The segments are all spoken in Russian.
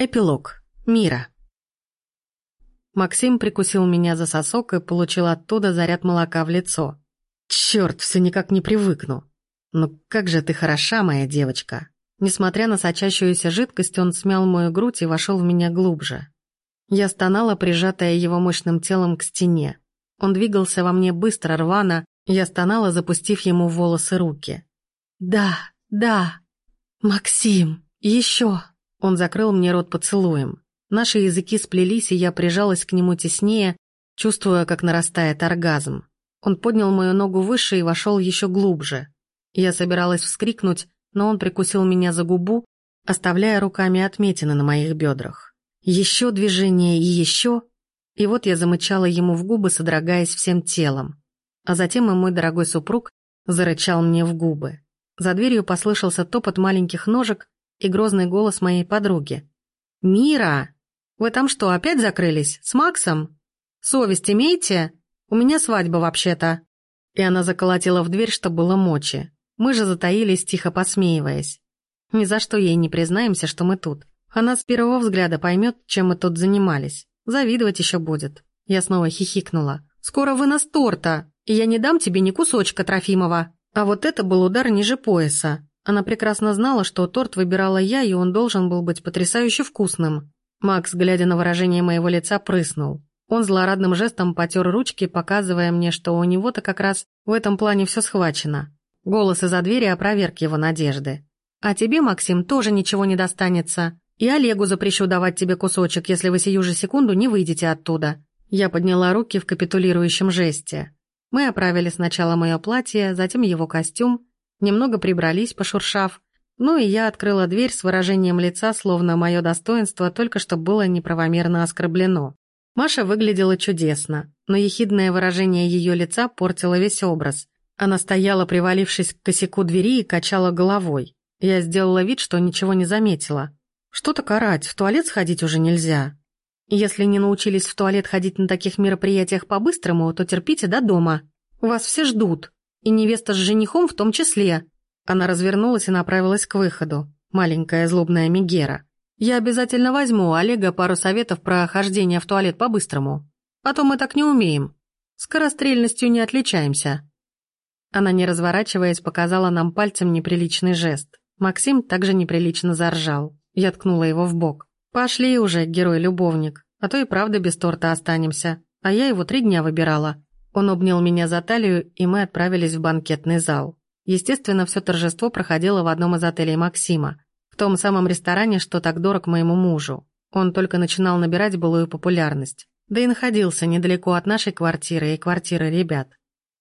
Эпилог. Мира. Максим прикусил меня за сосок и получил оттуда заряд молока в лицо. Черт, все никак не привыкну. Ну как же ты хороша, моя девочка. Несмотря на сочащуюся жидкость, он смял мою грудь и вошел в меня глубже. Я стонала, прижатая его мощным телом к стене. Он двигался во мне быстро, рвано, я стонала, запустив ему в волосы руки. «Да, да, Максим, еще!» Он закрыл мне рот поцелуем. Наши языки сплелись, и я прижалась к нему теснее, чувствуя, как нарастает оргазм. Он поднял мою ногу выше и вошел еще глубже. Я собиралась вскрикнуть, но он прикусил меня за губу, оставляя руками отметины на моих бедрах. Еще движение и еще... И вот я замычала ему в губы, содрогаясь всем телом. А затем и мой дорогой супруг зарычал мне в губы. За дверью послышался топот маленьких ножек, и грозный голос моей подруги. «Мира! Вы там что, опять закрылись? С Максом? Совесть имеете? У меня свадьба вообще-то». И она заколотила в дверь, что было мочи. Мы же затаились, тихо посмеиваясь. Ни за что ей не признаемся, что мы тут. Она с первого взгляда поймет, чем мы тут занимались. Завидовать еще будет. Я снова хихикнула. «Скоро вынос торта, и я не дам тебе ни кусочка, Трофимова». А вот это был удар ниже пояса. Она прекрасно знала, что торт выбирала я, и он должен был быть потрясающе вкусным. Макс, глядя на выражение моего лица, прыснул. Он злорадным жестом потер ручки, показывая мне, что у него-то как раз в этом плане все схвачено. Голос из-за двери опроверг его надежды. «А тебе, Максим, тоже ничего не достанется. И Олегу запрещу давать тебе кусочек, если вы сию же секунду не выйдете оттуда». Я подняла руки в капитулирующем жесте. Мы оправили сначала мое платье, затем его костюм, немного прибрались, пошуршав, ну и я открыла дверь с выражением лица, словно мое достоинство только что было неправомерно оскорблено. Маша выглядела чудесно, но ехидное выражение ее лица портило весь образ. Она стояла, привалившись к косяку двери и качала головой. Я сделала вид, что ничего не заметила. Что-то карать, в туалет сходить уже нельзя. Если не научились в туалет ходить на таких мероприятиях по-быстрому, то терпите до дома. Вас все ждут. И невеста с женихом в том числе. Она развернулась и направилась к выходу. Маленькая злобная Мегера. Я обязательно возьму у Олега пару советов про хождение в туалет по-быстрому. А то мы так не умеем. Скорострельностью не отличаемся. Она, не разворачиваясь, показала нам пальцем неприличный жест. Максим также неприлично заржал. Я ткнула его в бок. «Пошли уже, герой-любовник, а то и правда без торта останемся. А я его три дня выбирала. Он обнял меня за талию, и мы отправились в банкетный зал. Естественно, все торжество проходило в одном из отелей Максима, в том самом ресторане, что так дорог моему мужу. Он только начинал набирать былую популярность. Да и находился недалеко от нашей квартиры и квартиры ребят.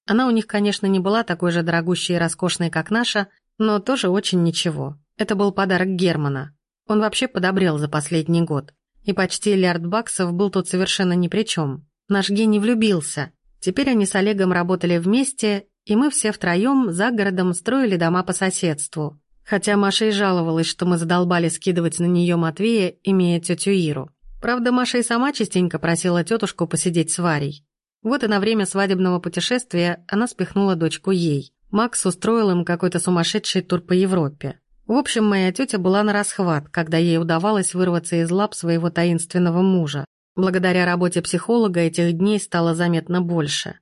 Она у них, конечно, не была такой же дорогущей и роскошной, как наша, но тоже очень ничего. Это был подарок Германа. Он вообще подобрел за последний год. И почти миллиард баксов был тут совершенно ни при чем. Наш гений влюбился – Теперь они с Олегом работали вместе, и мы все втроем за городом строили дома по соседству. Хотя Маша и жаловалась, что мы задолбали скидывать на нее Матвея, имея тетю Иру. Правда, Маша и сама частенько просила тетушку посидеть с Варей. Вот и на время свадебного путешествия она спихнула дочку ей. Макс устроил им какой-то сумасшедший тур по Европе. В общем, моя тетя была на расхват, когда ей удавалось вырваться из лап своего таинственного мужа. Благодаря работе психолога этих дней стало заметно больше.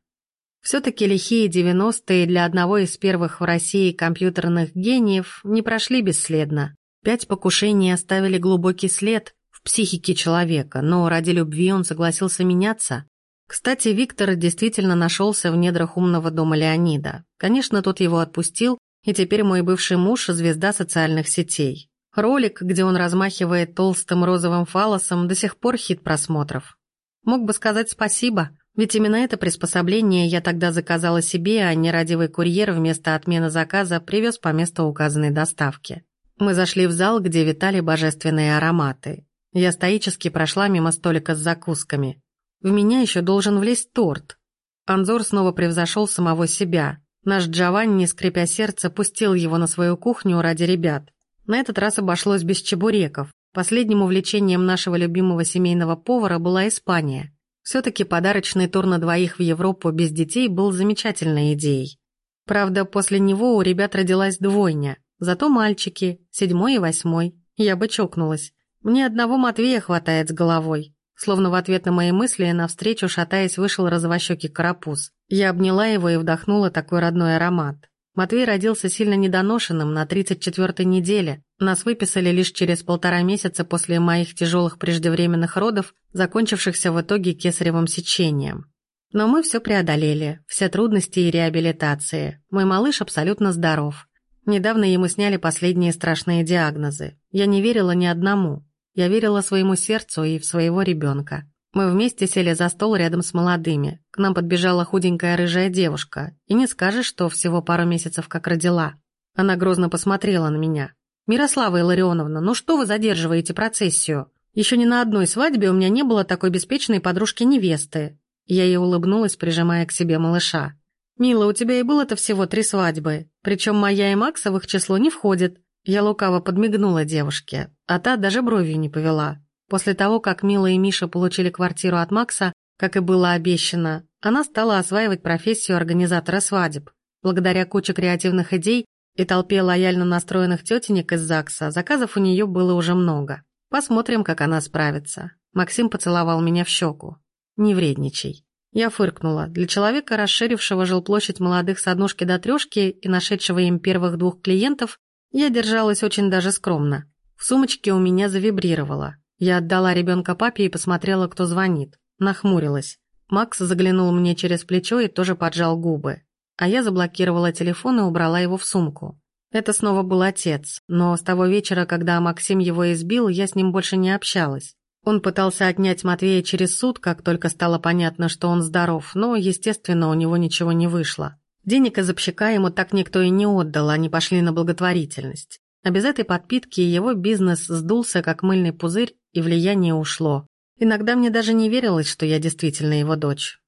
Все-таки лихие 90-е для одного из первых в России компьютерных гениев не прошли бесследно. Пять покушений оставили глубокий след в психике человека, но ради любви он согласился меняться. Кстати, Виктор действительно нашелся в недрах умного дома Леонида. Конечно, тот его отпустил, и теперь мой бывший муж – звезда социальных сетей. Ролик, где он размахивает толстым розовым фалосом, до сих пор хит просмотров. Мог бы сказать спасибо, ведь именно это приспособление я тогда заказала себе, а нерадивый курьер вместо отмены заказа привез по месту указанной доставки. Мы зашли в зал, где витали божественные ароматы. Я стоически прошла мимо столика с закусками. В меня еще должен влезть торт. Анзор снова превзошел самого себя. Наш Джованни, скрипя сердце, пустил его на свою кухню ради ребят. На этот раз обошлось без чебуреков. Последним увлечением нашего любимого семейного повара была Испания. Все-таки подарочный тур на двоих в Европу без детей был замечательной идеей. Правда, после него у ребят родилась двойня. Зато мальчики, седьмой и восьмой. Я бы чокнулась. Мне одного Матвея хватает с головой. Словно в ответ на мои мысли, навстречу, шатаясь, вышел розовощекий карапуз. Я обняла его и вдохнула такой родной аромат. Матвей родился сильно недоношенным на 34-й неделе. Нас выписали лишь через полтора месяца после моих тяжелых преждевременных родов, закончившихся в итоге кесаревым сечением. Но мы все преодолели, все трудности и реабилитации. Мой малыш абсолютно здоров. Недавно ему сняли последние страшные диагнозы. Я не верила ни одному. Я верила своему сердцу и в своего ребенка. Мы вместе сели за стол рядом с молодыми. К нам подбежала худенькая рыжая девушка. И не скажешь, что всего пару месяцев как родила. Она грозно посмотрела на меня. «Мирослава Илларионовна, ну что вы задерживаете процессию? Еще ни на одной свадьбе у меня не было такой беспечной подружки-невесты». Я ей улыбнулась, прижимая к себе малыша. «Мила, у тебя и было-то всего три свадьбы. Причем моя и Макса в их число не входит». Я лукаво подмигнула девушке, а та даже бровью не повела. После того, как Мила и Миша получили квартиру от Макса, как и было обещано, она стала осваивать профессию организатора свадеб. Благодаря куче креативных идей и толпе лояльно настроенных тетенек из ЗАГСа, заказов у нее было уже много. Посмотрим, как она справится. Максим поцеловал меня в щеку. Не вредничай. Я фыркнула. Для человека, расширившего жилплощадь молодых с однушки до трешки и нашедшего им первых двух клиентов, я держалась очень даже скромно. В сумочке у меня завибрировало. Я отдала ребенка папе и посмотрела, кто звонит. Нахмурилась. Макс заглянул мне через плечо и тоже поджал губы. А я заблокировала телефон и убрала его в сумку. Это снова был отец, но с того вечера, когда Максим его избил, я с ним больше не общалась. Он пытался отнять Матвея через суд, как только стало понятно, что он здоров, но, естественно, у него ничего не вышло. Денег из общака ему так никто и не отдал, они пошли на благотворительность. А без этой подпитки его бизнес сдулся, как мыльный пузырь, и влияние ушло. Иногда мне даже не верилось, что я действительно его дочь.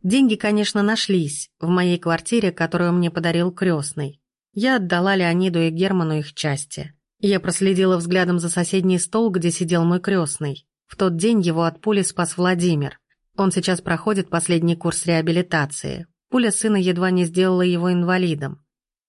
Деньги, конечно, нашлись в моей квартире, которую мне подарил крестный. Я отдала Леониду и Герману их части. Я проследила взглядом за соседний стол, где сидел мой крестный. В тот день его от пули спас Владимир. Он сейчас проходит последний курс реабилитации. Пуля сына едва не сделала его инвалидом.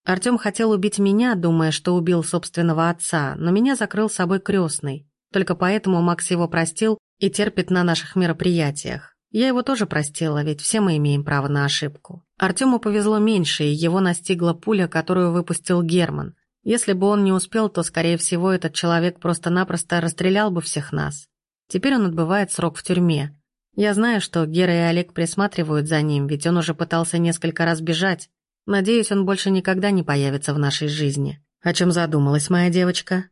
Артём хотел убить меня, думая, что убил собственного отца, но меня закрыл собой крестный. Только поэтому Макс его простил и терпит на наших мероприятиях. Я его тоже простила, ведь все мы имеем право на ошибку. Артему повезло меньше, и его настигла пуля, которую выпустил Герман. Если бы он не успел, то, скорее всего, этот человек просто-напросто расстрелял бы всех нас. Теперь он отбывает срок в тюрьме. Я знаю, что Гера и Олег присматривают за ним, ведь он уже пытался несколько раз бежать. Надеюсь, он больше никогда не появится в нашей жизни. О чем задумалась моя девочка?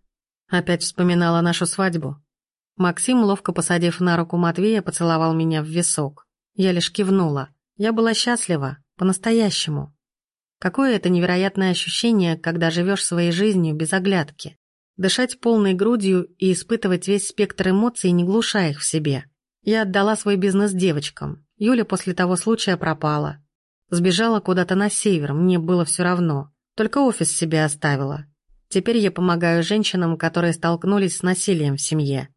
Опять вспоминала нашу свадьбу. Максим, ловко посадив на руку Матвея, поцеловал меня в висок. Я лишь кивнула. Я была счастлива, по-настоящему. Какое это невероятное ощущение, когда живешь своей жизнью без оглядки. Дышать полной грудью и испытывать весь спектр эмоций, не глушая их в себе. Я отдала свой бизнес девочкам. Юля после того случая пропала. Сбежала куда-то на север, мне было все равно. Только офис себе оставила. Теперь я помогаю женщинам, которые столкнулись с насилием в семье.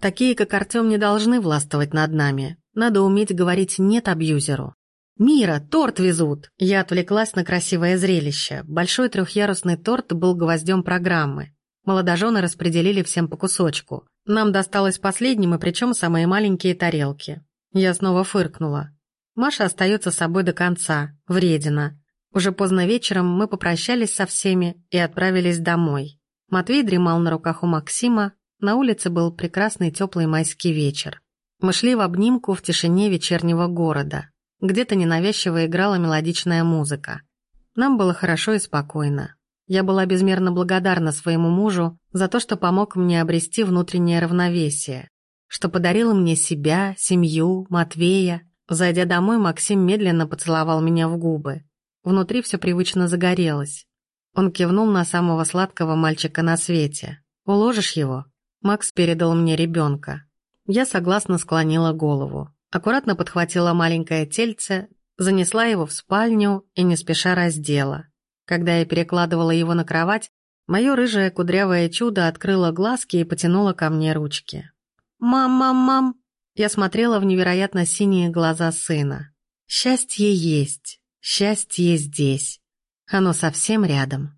Такие, как Артем, не должны властвовать над нами. Надо уметь говорить «нет» абьюзеру. «Мира, торт везут!» Я отвлеклась на красивое зрелище. Большой трехъярусный торт был гвоздем программы. Молодожены распределили всем по кусочку. Нам досталось последним, и причем самые маленькие тарелки. Я снова фыркнула. Маша остается с собой до конца. Вредина. Уже поздно вечером мы попрощались со всеми и отправились домой. Матвей дремал на руках у Максима, на улице был прекрасный теплый майский вечер. Мы шли в обнимку в тишине вечернего города. Где-то ненавязчиво играла мелодичная музыка. Нам было хорошо и спокойно. Я была безмерно благодарна своему мужу за то, что помог мне обрести внутреннее равновесие, что подарил мне себя, семью, Матвея. Зайдя домой, Максим медленно поцеловал меня в губы. Внутри все привычно загорелось. Он кивнул на самого сладкого мальчика на свете. «Уложишь его?» Макс передал мне ребенка. Я согласно склонила голову. Аккуратно подхватила маленькое тельце, занесла его в спальню и не спеша раздела. Когда я перекладывала его на кровать, мое рыжее кудрявое чудо открыло глазки и потянуло ко мне ручки. «Мам, мам, мам!» Я смотрела в невероятно синие глаза сына. «Счастье есть!» Счастье здесь. Оно совсем рядом.